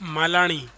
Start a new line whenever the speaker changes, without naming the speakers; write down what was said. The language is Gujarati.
માલાણી.